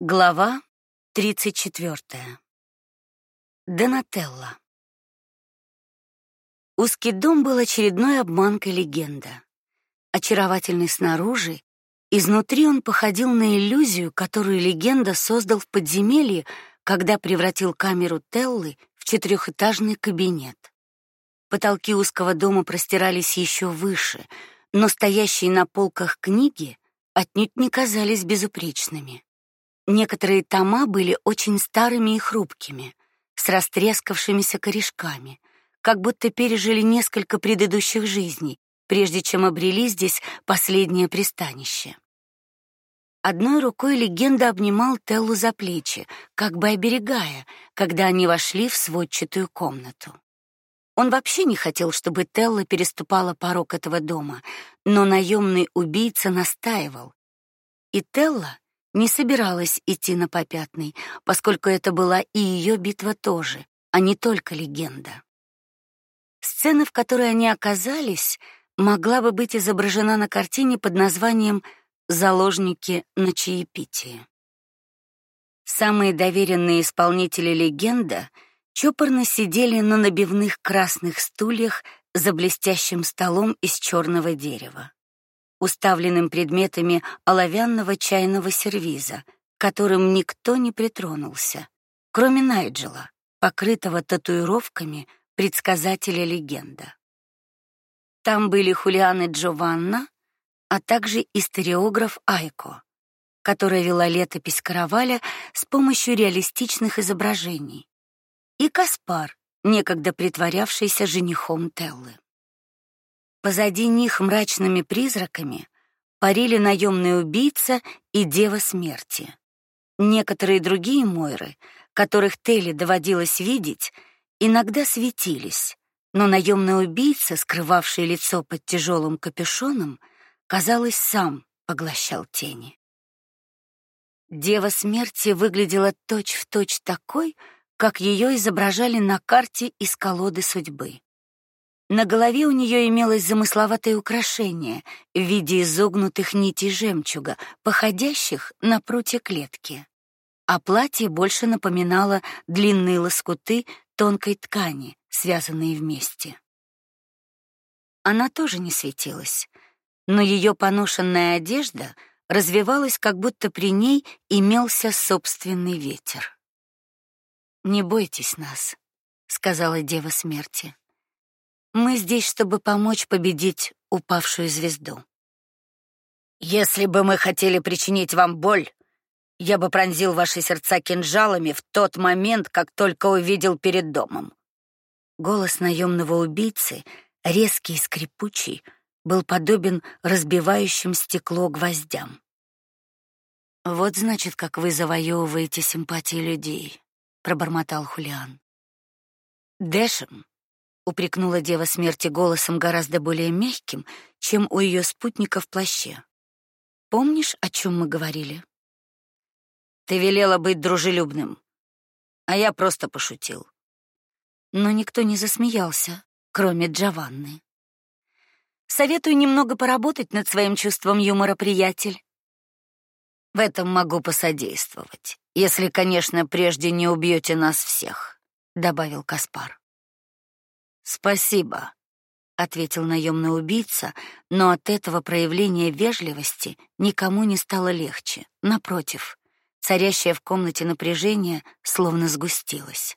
Глава 34. Донателла. Узкий дом был очередной обманкой легенда. Очаровательный снаружи, изнутри он походил на иллюзию, которую легенда создал в подземелье, когда превратил камеру Теллы в четырехэтажный кабинет. Потолки узкого дома простирались еще выше, но стоящие на полках книги отнюдь не казались безупречными. Некоторые тома были очень старыми и хрупкими, с растрескавшимися корешками, как будто пережили несколько предыдущих жизней, прежде чем обрели здесь последнее пристанище. Одной рукой легенда обнимал Теллу за плечи, как бы оберегая, когда они вошли в сводчатую комнату. Он вообще не хотел, чтобы Телла переступала порог этого дома, но наемный убийца настаивал. И Телла не собиралась идти на попятный, поскольку это была и ее битва тоже, а не только легенда. Сцена, в которой они оказались, могла бы быть изображена на картине под названием Заложники на чаепитии. Самые доверенные исполнители легенда чопорно сидели на набивных красных стульях за блестящим столом из черного дерева уставленным предметами оловянного чайного сервиза, которым никто не притронулся, кроме Найджела, покрытого татуировками предсказателя легенда. Там были Хулиан и Джованна, а также историограф Айко, которая вела летопись караваля с помощью реалистичных изображений, и Каспар, некогда притворявшийся женихом Теллы. Позади них мрачными призраками парили наемный убийца и дева смерти. Некоторые другие Мойры, которых Телли доводилось видеть, иногда светились, но наемный убийца, скрывавший лицо под тяжелым капюшоном, казалось, сам поглощал тени. Дева смерти выглядела точь-в-точь точь такой, как ее изображали на карте из колоды судьбы. На голове у нее имелось замысловатое украшение в виде изогнутых нитей жемчуга, походящих на прутья клетки. А платье больше напоминало длинные лоскуты тонкой ткани, связанные вместе. Она тоже не светилась, но ее поношенная одежда развивалась, как будто при ней имелся собственный ветер. Не бойтесь нас, сказала дева смерти. Мы здесь, чтобы помочь победить упавшую звезду. Если бы мы хотели причинить вам боль, я бы пронзил ваши сердца кинжалами в тот момент, как только увидел перед домом. Голос наемного убийцы, резкий и скрипучий, был подобен разбивающим стекло гвоздям. Вот значит, как вы завоевываете симпатии людей, пробормотал Хулиан. Дэшем упрекнула дева смерти голосом гораздо более мягким, чем у ее спутника в плаще. Помнишь, о чем мы говорили? Ты велела быть дружелюбным, а я просто пошутил. Но никто не засмеялся, кроме Джованны. Советую немного поработать над своим чувством юмора, приятель. В этом могу посодействовать, если, конечно, прежде не убьете нас всех, добавил Каспар. Спасибо, ответил наемный убийца, но от этого проявления вежливости никому не стало легче. Напротив, царящее в комнате напряжение словно сгустилось.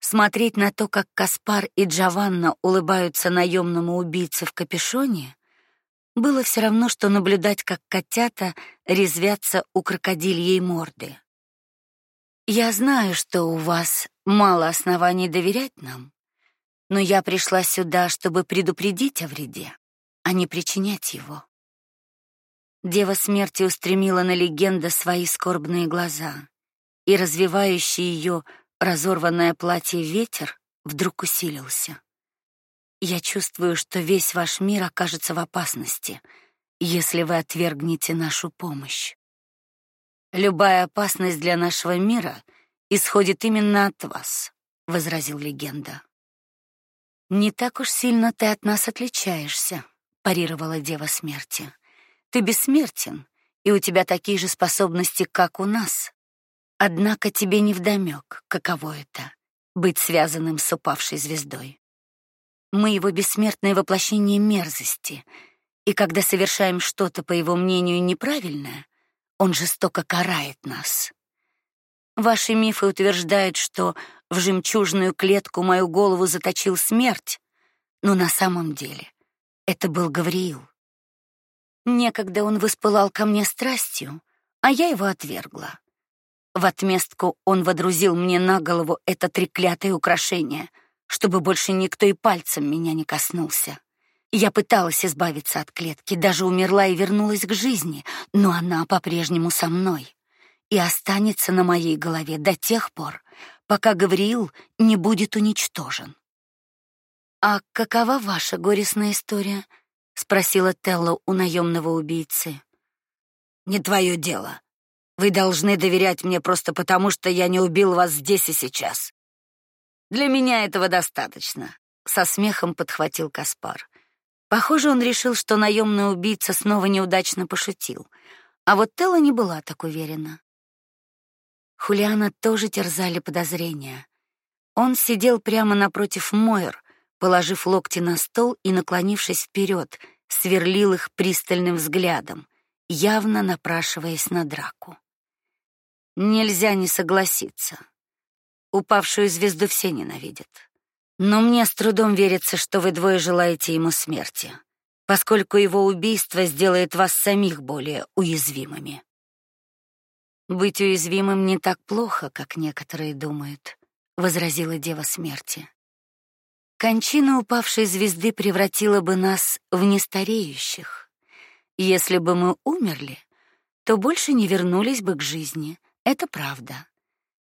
Смотреть на то, как Каспар и Джованна улыбаются наемному убийце в капюшоне, было все равно что наблюдать, как котята резвятся у крокодильей морды. Я знаю, что у вас мало оснований доверять нам, но я пришла сюда, чтобы предупредить о вреде, а не причинять его. Дева смерти устремила на легенда свои скорбные глаза, и развивающий ее разорванное платье ветер вдруг усилился. Я чувствую, что весь ваш мир окажется в опасности, если вы отвергнете нашу помощь. Любая опасность для нашего мира исходит именно от вас, возразил легенда. Не так уж сильно ты от нас отличаешься, парировала дева смерти. Ты бессмертен и у тебя такие же способности, как у нас. Однако тебе не вдомек, каково это быть связанным с упавшей звездой. Мы его бессмертное воплощение мерзости, и когда совершаем что-то, по его мнению, неправильное, он жестоко карает нас. Ваши мифы утверждают, что в жемчужную клетку мою голову заточил смерть, но на самом деле это был Гавриил. Некогда он воспылал ко мне страстью, а я его отвергла. В отместку он водрузил мне на голову это треклятое украшение, чтобы больше никто и пальцем меня не коснулся. Я пыталась избавиться от клетки, даже умерла и вернулась к жизни, но она по-прежнему со мной и останется на моей голове до тех пор, пока Гавриил не будет уничтожен. А какова ваша горестная история? спросила Телла у наемного убийцы. Не твое дело. Вы должны доверять мне просто потому, что я не убил вас здесь и сейчас. Для меня этого достаточно, со смехом подхватил Каспар. Похоже, он решил, что наемный убийца снова неудачно пошутил. А вот Телла не была так уверена. Хулиана тоже терзали подозрения. Он сидел прямо напротив Мойр, положив локти на стол и наклонившись вперед, сверлил их пристальным взглядом, явно напрашиваясь на драку. Нельзя не согласиться. Упавшую звезду все ненавидят. Но мне с трудом верится, что вы двое желаете ему смерти, поскольку его убийство сделает вас самих более уязвимыми. Быть уязвимым не так плохо, как некоторые думают, возразила дева смерти. Кончина упавшей звезды превратила бы нас в нестареющих. Если бы мы умерли, то больше не вернулись бы к жизни, это правда.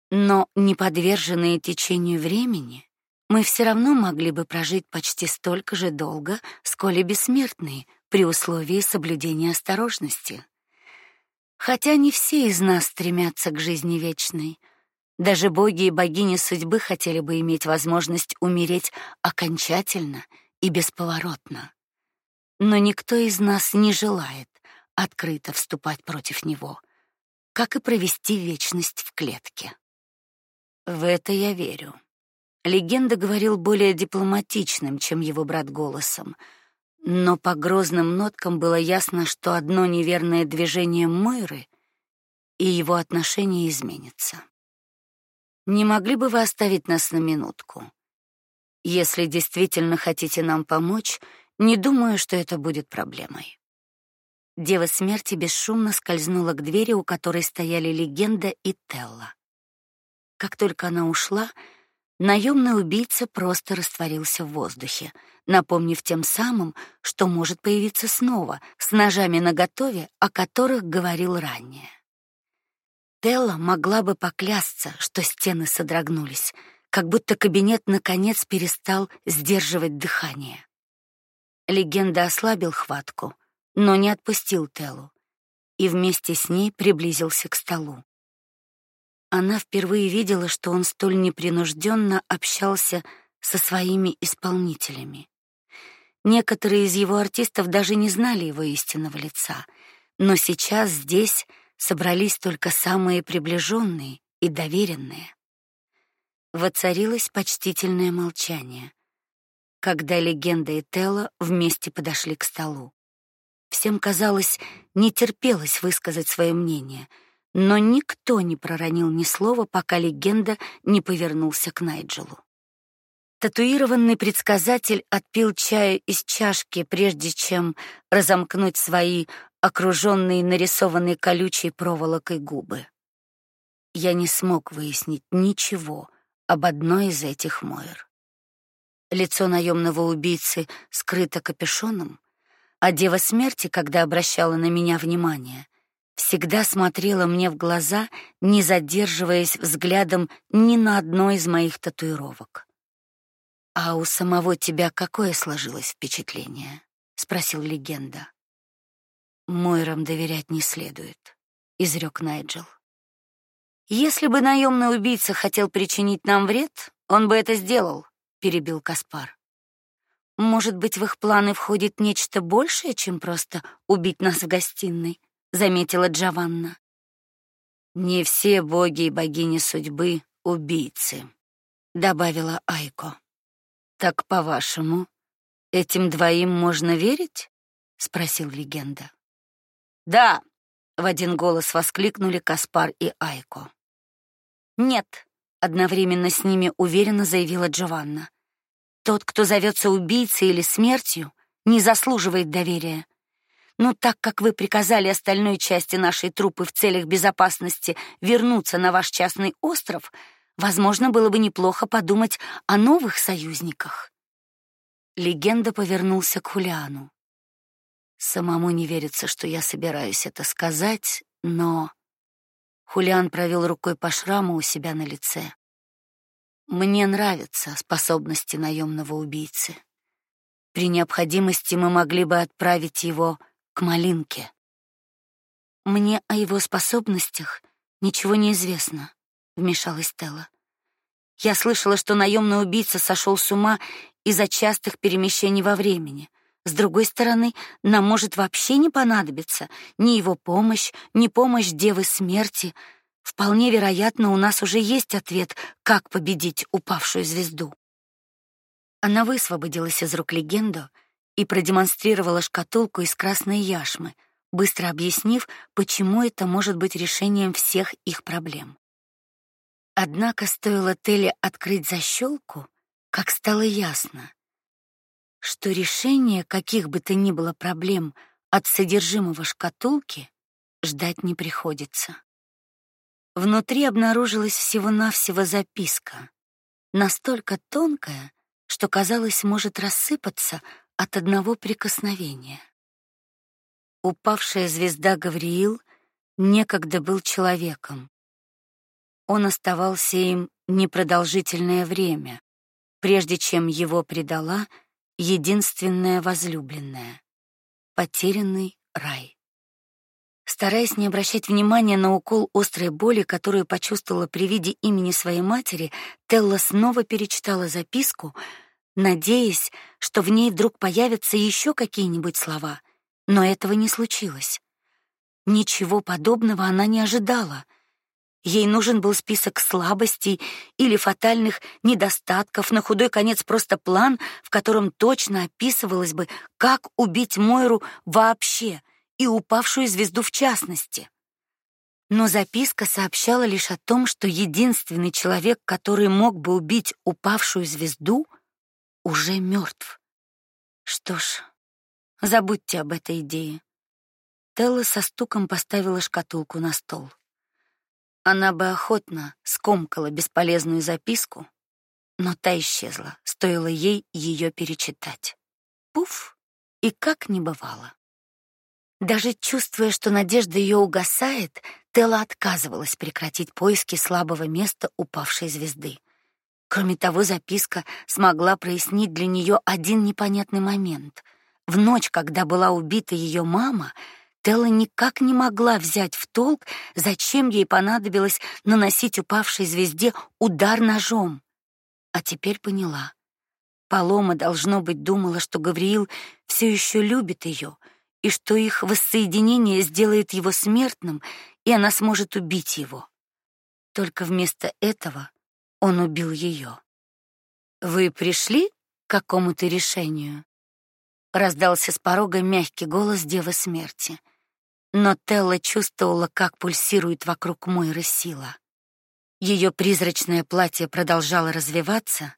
Но не подверженные течению времени, мы все равно могли бы прожить почти столько же долго, сколь и бессмертные, при условии соблюдения осторожности. Хотя не все из нас стремятся к жизни вечной. Даже боги и богини судьбы хотели бы иметь возможность умереть окончательно и бесповоротно. Но никто из нас не желает открыто вступать против него как и провести вечность в клетке. В это я верю. Легенда говорил более дипломатичным, чем его брат голосом, но по грозным ноткам было ясно, что одно неверное движение Мойры и его отношение изменится. Не могли бы вы оставить нас на минутку? Если действительно хотите нам помочь, не думаю, что это будет проблемой. Дева смерти бесшумно скользнула к двери, у которой стояли легенда и Телла. Как только она ушла, наемный убийца просто растворился в воздухе, напомнив тем самым, что может появиться снова с ножами наготове, о которых говорил ранее. Телла могла бы поклясться, что стены содрогнулись, как будто кабинет наконец перестал сдерживать дыхание. Легенда ослабил хватку, но не отпустил Телу и вместе с ней приблизился к столу. Она впервые видела, что он столь непринужденно общался со своими исполнителями. Некоторые из его артистов даже не знали его истинного лица, но сейчас здесь собрались только самые приближенные и доверенные. Воцарилось почтительное молчание, когда легенда и Тело вместе подошли к столу. Всем казалось, не терпелось высказать свое мнение, но никто не проронил ни слова, пока легенда не повернулся к Найджелу. Татуированный предсказатель отпил чаю из чашки, прежде чем разомкнуть свои окруженные нарисованной колючей проволокой губы. Я не смог выяснить ничего об одной из этих Мойр. Лицо наемного убийцы скрыто капюшоном, а дева смерти, когда обращала на меня внимание, всегда смотрела мне в глаза, не задерживаясь взглядом ни на одной из моих татуировок. А у самого тебя какое сложилось впечатление? спросил легенда. Мойрам доверять не следует, изрек Найджел. Если бы наемный убийца хотел причинить нам вред, он бы это сделал, перебил Каспар. Может быть, в их планы входит нечто большее, чем просто убить нас в гостиной, заметила Джованна. Не все боги и богини судьбы убийцы, добавила Айко. Так, по-вашему, этим двоим можно верить? спросил легенда. Да, в один голос воскликнули Каспар и Айко. Нет, одновременно с ними уверенно заявила Джованна. Тот, кто зовется убийцей или смертью, не заслуживает доверия. Но так как вы приказали остальной части нашей труппы в целях безопасности вернуться на ваш частный остров, возможно, было бы неплохо подумать о новых союзниках. Легенда повернулся к Хулиану. Самому не верится, что я собираюсь это сказать, но Хулиан провел рукой по шраму у себя на лице. Мне нравятся способности наемного убийцы. При необходимости мы могли бы отправить его к Малинке. Мне о его способностях ничего не известно, вмешалась Телла. Я слышала, что наемный убийца сошел с ума из-за частых перемещений во времени. С другой стороны, нам может вообще не понадобиться ни его помощь, ни помощь Девы Смерти. Вполне вероятно, у нас уже есть ответ, как победить упавшую звезду. Она высвободилась из рук легенду и продемонстрировала шкатулку из красной яшмы, быстро объяснив, почему это может быть решением всех их проблем. Однако стоило Теле открыть защелку, как стало ясно, что решение каких бы то ни было проблем от содержимого шкатулки ждать не приходится. Внутри обнаружилась всего-навсего записка, настолько тонкая, что казалось, может рассыпаться от одного прикосновения. Упавшая звезда Гавриил некогда был человеком. Он оставался им непродолжительное время, прежде чем его предала единственная возлюбленная. Потерянный рай. Стараясь не обращать внимания на укол острой боли, которую почувствовала при виде имени своей матери, Телла снова перечитала записку, надеясь, что в ней вдруг появятся еще какие-нибудь слова, но этого не случилось. Ничего подобного она не ожидала. Ей нужен был список слабостей или фатальных недостатков, на худой конец просто план, в котором точно описывалось бы, как убить Мойру вообще и упавшую звезду в частности. Но записка сообщала лишь о том, что единственный человек, который мог бы убить упавшую звезду, уже мертв. Что ж, забудьте об этой идее. Телла со стуком поставила шкатулку на стол. Она бы охотно скомкала бесполезную записку, но та исчезла, стоило ей ее перечитать. Пуф, и как не бывало. Даже чувствуя, что надежда ее угасает, Телла отказывалась прекратить поиски слабого места упавшей звезды. Кроме того, записка смогла прояснить для нее один непонятный момент. В ночь, когда была убита ее мама, Телла никак не могла взять в толк, зачем ей понадобилось наносить упавшей звезде удар ножом. А теперь поняла. Палома должно быть думала, что Гавриил все еще любит ее, и что их воссоединение сделает его смертным, и она сможет убить его. Только вместо этого он убил ее. Вы пришли к какому-то решению? Раздался с порога мягкий голос Девы Смерти. Но Телла чувствовала, как пульсирует вокруг Мойры сила. Ее призрачное платье продолжало развиваться,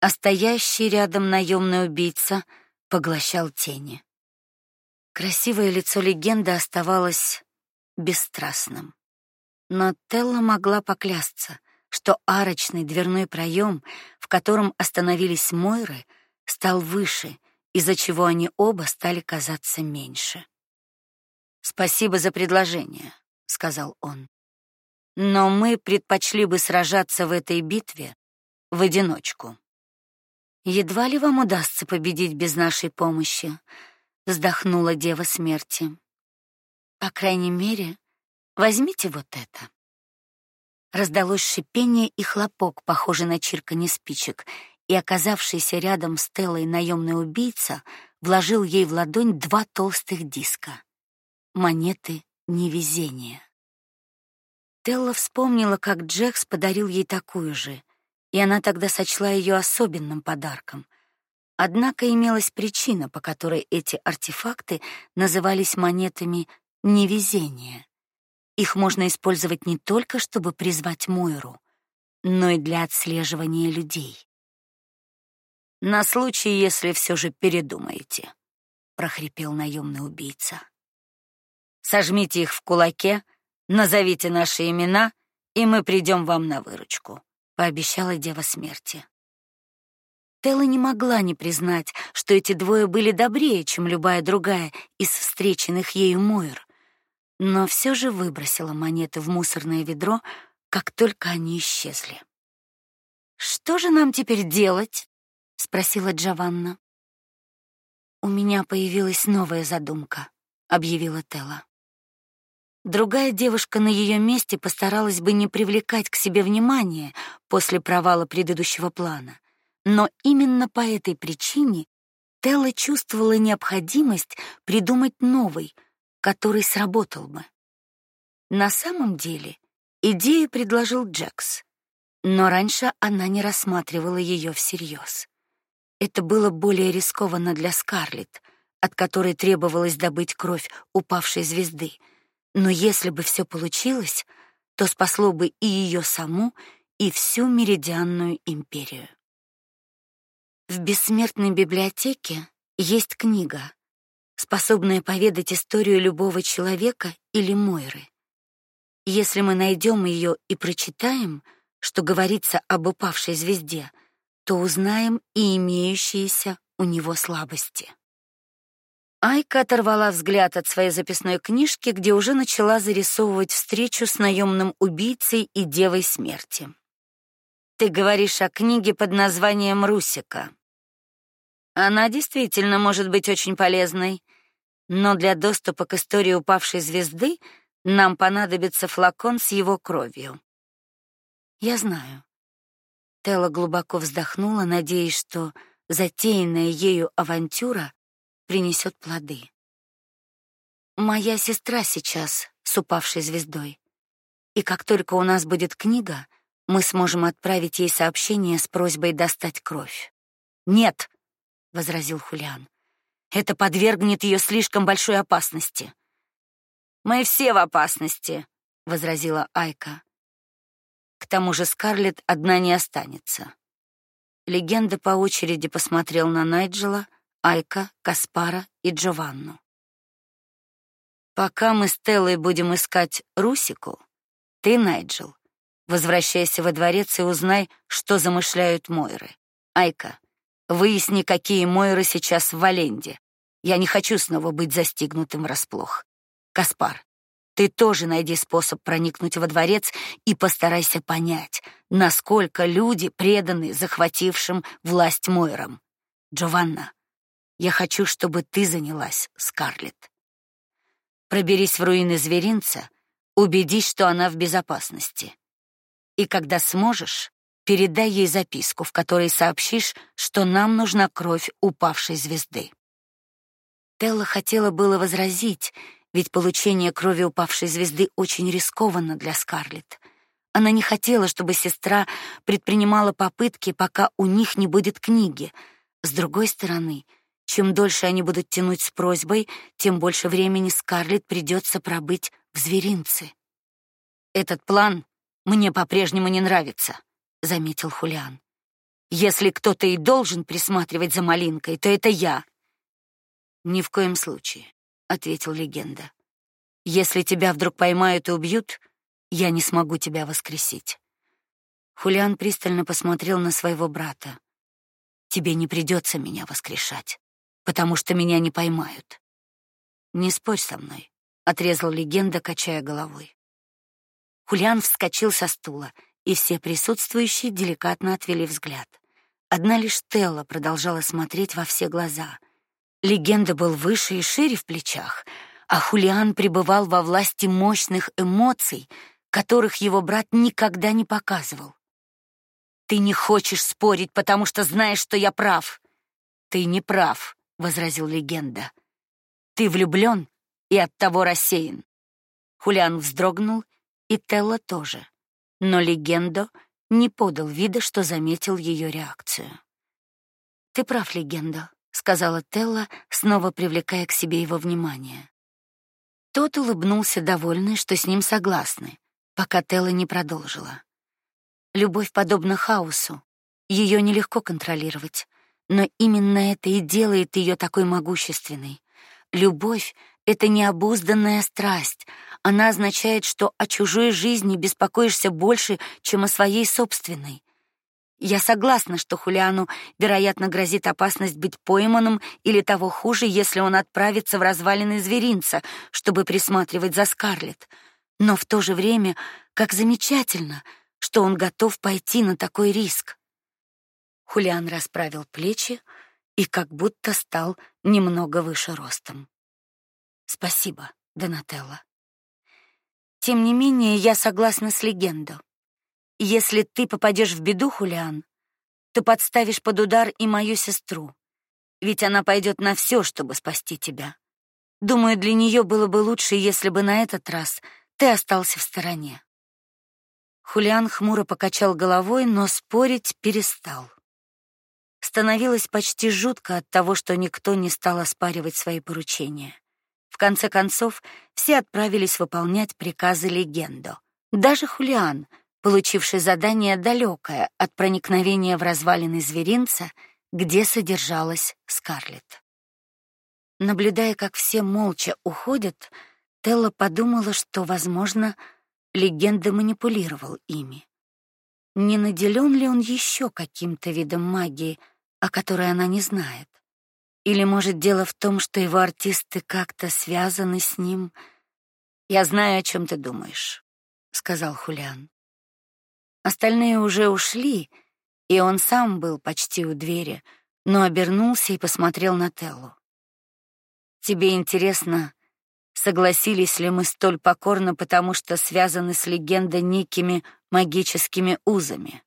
а стоящий рядом наемный убийца поглощал тени. Красивое лицо легенды оставалось бесстрастным. Но Телла могла поклясться, что арочный дверной проем, в котором остановились Мойры, стал выше, из-за чего они оба стали казаться меньше. Спасибо за предложение, сказал он. Но мы предпочли бы сражаться в этой битве в одиночку. Едва ли вам удастся победить без нашей помощи, вздохнула дева смерти. По крайней мере, возьмите вот это. Раздалось шипение и хлопок, похожий на чирканье спичек, и оказавшийся рядом с Телой наемный убийца вложил ей в ладонь два толстых диска. Монеты невезение. Телла вспомнила, как Джекс подарил ей такую же, и она тогда сочла ее особенным подарком. Однако имелась причина, по которой эти артефакты назывались монетами невезения. Их можно использовать не только чтобы призвать Мойру, но и для отслеживания людей. На случай, если все же передумаете, прохрипел наемный убийца. Сожмите их в кулаке, назовите наши имена, и мы придем вам на выручку, пообещала дева смерти. Телла не могла не признать, что эти двое были добрее, чем любая другая из встреченных ею Мойр но все же выбросила монеты в мусорное ведро, как только они исчезли. Что же нам теперь делать? спросила Джованна. У меня появилась новая задумка, объявила Тела. Другая девушка на ее месте постаралась бы не привлекать к себе внимания после провала предыдущего плана, но именно по этой причине Телла чувствовала необходимость придумать новый, который сработал бы. На самом деле, идею предложил Джекс, но раньше она не рассматривала ее всерьез. Это было более рискованно для Скарлетт, от которой требовалось добыть кровь упавшей звезды. Но если бы все получилось, то спасло бы и ее саму, и всю меридианную империю. В бессмертной библиотеке есть книга, способная поведать историю любого человека или Мойры. Если мы найдем ее и прочитаем, что говорится об упавшей звезде, то узнаем и имеющиеся у него слабости. Айка оторвала взгляд от своей записной книжки, где уже начала зарисовывать встречу с наемным убийцей и девой смерти. Ты говоришь о книге под названием Русика. Она действительно может быть очень полезной, но для доступа к истории упавшей звезды нам понадобится флакон с его кровью. Я знаю. Телла глубоко вздохнула, надеясь, что затеянная ею авантюра принесет плоды. Моя сестра сейчас с упавшей звездой. И как только у нас будет книга, мы сможем отправить ей сообщение с просьбой достать кровь. Нет, возразил Хулиан. Это подвергнет ее слишком большой опасности. Мы все в опасности, возразила Айка. К тому же Скарлетт одна не останется. Легенда по очереди посмотрел на Найджела, Айка, Каспара и Джованну. Пока мы с Теллой будем искать Русику, ты, Найджел, возвращайся во дворец и узнай, что замышляют Мойры. Айка, Выясни, какие Мойры сейчас в Валенде. Я не хочу снова быть застигнутым врасплох. Каспар, ты тоже найди способ проникнуть во дворец и постарайся понять, насколько люди преданы захватившим власть Мойрам. Джованна, я хочу, чтобы ты занялась Скарлетт. Проберись в руины зверинца, убедись, что она в безопасности. И когда сможешь, Передай ей записку, в которой сообщишь, что нам нужна кровь упавшей звезды. Телла хотела было возразить, ведь получение крови упавшей звезды очень рискованно для Скарлетт. Она не хотела, чтобы сестра предпринимала попытки, пока у них не будет книги. С другой стороны, чем дольше они будут тянуть с просьбой, тем больше времени Скарлетт придется пробыть в зверинце. Этот план мне по-прежнему не нравится заметил Хулиан. Если кто-то и должен присматривать за малинкой, то это я. Ни в коем случае, ответил легенда. Если тебя вдруг поймают и убьют, я не смогу тебя воскресить. Хулиан пристально посмотрел на своего брата. Тебе не придется меня воскрешать, потому что меня не поймают. Не спорь со мной, отрезал легенда, качая головой. Хулиан вскочил со стула и все присутствующие деликатно отвели взгляд. Одна лишь Телла продолжала смотреть во все глаза. Легенда был выше и шире в плечах, а Хулиан пребывал во власти мощных эмоций, которых его брат никогда не показывал. Ты не хочешь спорить, потому что знаешь, что я прав. Ты не прав, возразил легенда. Ты влюблен и оттого рассеян. Хулиан вздрогнул, и Телла тоже. Но легендо не подал вида, что заметил ее реакцию. Ты прав, легендо, сказала Телла, снова привлекая к себе его внимание. Тот улыбнулся, довольный, что с ним согласны, пока Телла не продолжила. Любовь подобна хаосу. Ее нелегко контролировать, но именно это и делает ее такой могущественной. Любовь это необузданная страсть. Она означает, что о чужой жизни беспокоишься больше, чем о своей собственной. Я согласна, что Хулиану, вероятно, грозит опасность быть пойманным или того хуже, если он отправится в развалины зверинца, чтобы присматривать за Скарлетт. Но в то же время, как замечательно, что он готов пойти на такой риск. Хулиан расправил плечи и как будто стал немного выше ростом. Спасибо, Донателло. Тем не менее, я согласна с легендой. Если ты попадешь в беду, Хулиан, то подставишь под удар и мою сестру, ведь она пойдет на все, чтобы спасти тебя. Думаю, для нее было бы лучше, если бы на этот раз ты остался в стороне. Хулиан хмуро покачал головой, но спорить перестал. Становилось почти жутко от того, что никто не стал оспаривать свои поручения. Конце концов, все отправились выполнять приказы легенду. Даже Хулиан, получивший задание далекое от проникновения в развалины зверинца, где содержалась Скарлетт. Наблюдая, как все молча уходят, Телла подумала, что, возможно, легенда манипулировал ими. Не наделен ли он еще каким-то видом магии, о которой она не знает? Или может дело в том, что его артисты как-то связаны с ним? Я знаю, о чем ты думаешь, сказал Хулиан. Остальные уже ушли, и он сам был почти у двери, но обернулся и посмотрел на Теллу. Тебе интересно, согласились ли мы столь покорно, потому что связаны с легендой некими магическими узами?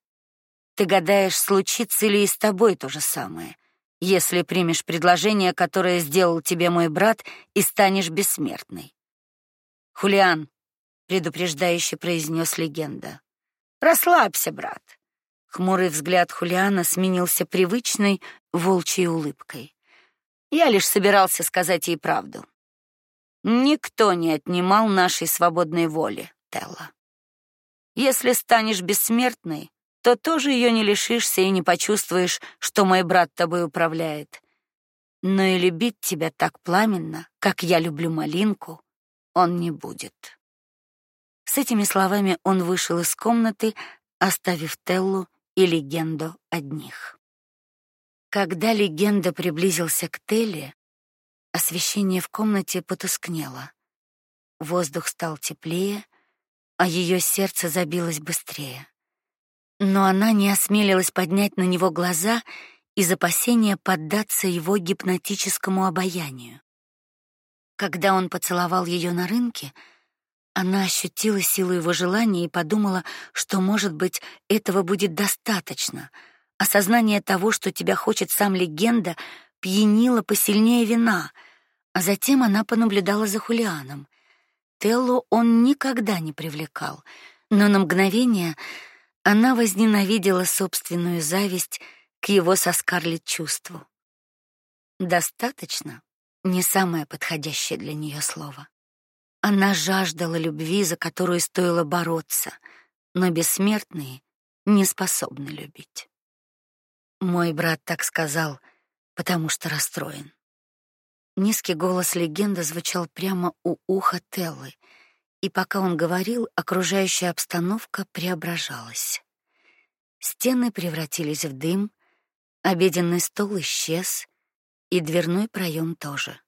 Ты гадаешь, случится ли и с тобой то же самое, если примешь предложение, которое сделал тебе мой брат, и станешь бессмертной. Хулиан, предупреждающе произнес легенда. Расслабься, брат. Хмурый взгляд Хулиана сменился привычной волчьей улыбкой. Я лишь собирался сказать ей правду. Никто не отнимал нашей свободной воли, Телла. Если станешь бессмертной, то тоже ее не лишишься и не почувствуешь, что мой брат тобой управляет. Но и любить тебя так пламенно, как я люблю малинку, он не будет. С этими словами он вышел из комнаты, оставив Теллу и легенду одних. Когда легенда приблизился к Телле, освещение в комнате потускнело. Воздух стал теплее, а ее сердце забилось быстрее. Но она не осмелилась поднять на него глаза из опасения поддаться его гипнотическому обаянию. Когда он поцеловал ее на рынке, она ощутила силу его желания и подумала, что, может быть, этого будет достаточно. Осознание того, что тебя хочет сам легенда, пьянило посильнее вина. А затем она понаблюдала за Хулианом. Теллу он никогда не привлекал, но на мгновение она возненавидела собственную зависть к его со Скарлетт чувству. Достаточно не самое подходящее для нее слово. Она жаждала любви, за которую стоило бороться, но бессмертные не способны любить. Мой брат так сказал, потому что расстроен. Низкий голос легенды звучал прямо у уха Теллы, и пока он говорил, окружающая обстановка преображалась. Стены превратились в дым, обеденный стол исчез, и дверной проем тоже.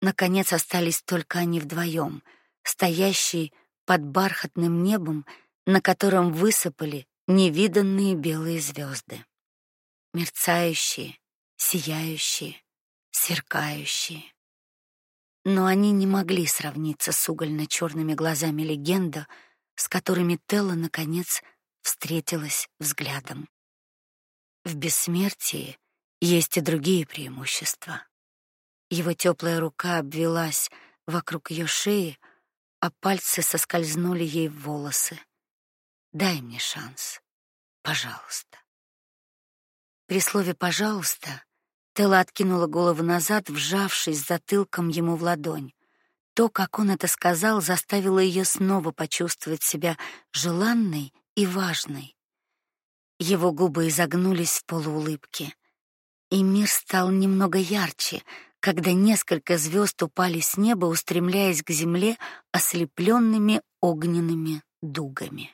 Наконец остались только они вдвоем, стоящие под бархатным небом, на котором высыпали невиданные белые звезды, мерцающие, сияющие, сверкающие. Но они не могли сравниться с угольно черными глазами легенда, с которыми Телла наконец встретилась взглядом. В бессмертии есть и другие преимущества. Его теплая рука обвелась вокруг ее шеи, а пальцы соскользнули ей в волосы. Дай мне шанс. Пожалуйста. При слове пожалуйста Тела откинула голову назад, вжавшись затылком ему в ладонь. То, как он это сказал, заставило ее снова почувствовать себя желанной и важной. Его губы изогнулись в полуулыбке, и мир стал немного ярче, когда несколько звезд упали с неба, устремляясь к земле ослепленными огненными дугами.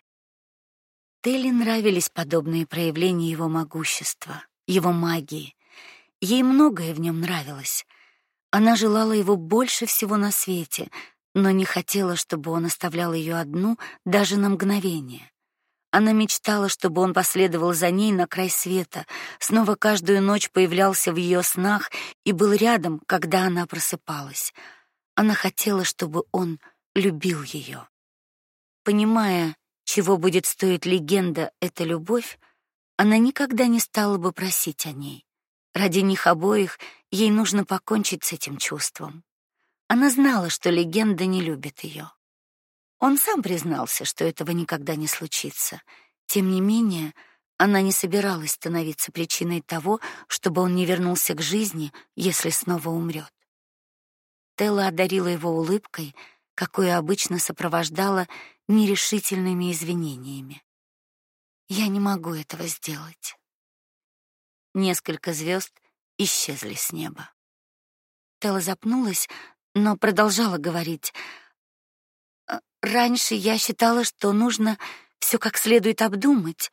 Телли нравились подобные проявления его могущества, его магии. Ей многое в нем нравилось. Она желала его больше всего на свете, но не хотела, чтобы он оставлял ее одну даже на мгновение. Она мечтала, чтобы он последовал за ней на край света, снова каждую ночь появлялся в ее снах и был рядом, когда она просыпалась. Она хотела, чтобы он любил ее. Понимая, чего будет стоить легенда эта любовь, она никогда не стала бы просить о ней. Ради них обоих ей нужно покончить с этим чувством. Она знала, что легенда не любит ее. Он сам признался, что этого никогда не случится. Тем не менее, она не собиралась становиться причиной того, чтобы он не вернулся к жизни, если снова умрет. Телла одарила его улыбкой, какую обычно сопровождала нерешительными извинениями. Я не могу этого сделать. Несколько звезд исчезли с неба. Тела запнулась, но продолжала говорить. «Э, раньше я считала, что нужно все как следует обдумать,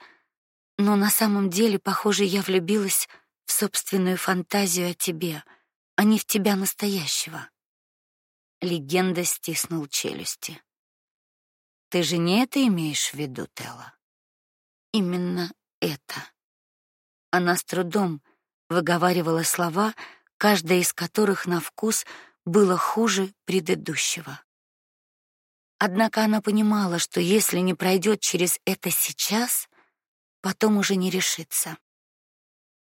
но на самом деле, похоже, я влюбилась в собственную фантазию о тебе, а не в тебя настоящего. Легенда стиснул челюсти. Ты же не это имеешь в виду, Тела? Именно это. Она с трудом выговаривала слова, каждая из которых на вкус было хуже предыдущего. Однако она понимала, что если не пройдет через это сейчас, потом уже не решится.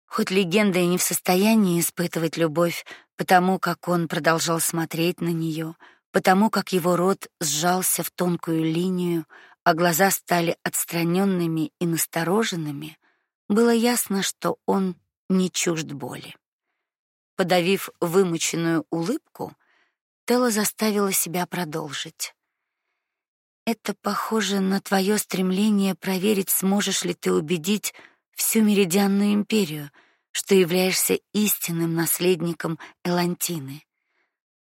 Хоть легенда и не в состоянии испытывать любовь, потому как он продолжал смотреть на нее, потому как его рот сжался в тонкую линию, а глаза стали отстраненными и настороженными, было ясно, что он не чужд боли. Подавив вымученную улыбку, Телла заставила себя продолжить. Это похоже на твое стремление проверить, сможешь ли ты убедить всю Меридианную империю, что являешься истинным наследником Элантины.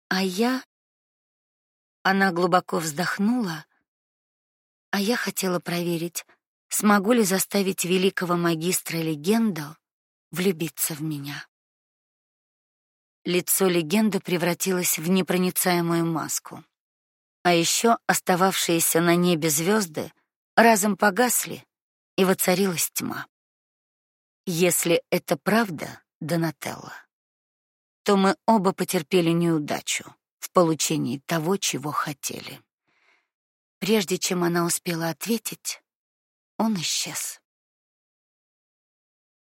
А я Она глубоко вздохнула, а я хотела проверить, смогу ли заставить великого магистра легенду влюбиться в меня. Лицо легенды превратилось в непроницаемую маску. А еще остававшиеся на небе звезды разом погасли, и воцарилась тьма. Если это правда, Донателло, то мы оба потерпели неудачу в получении того, чего хотели. Прежде чем она успела ответить, он исчез.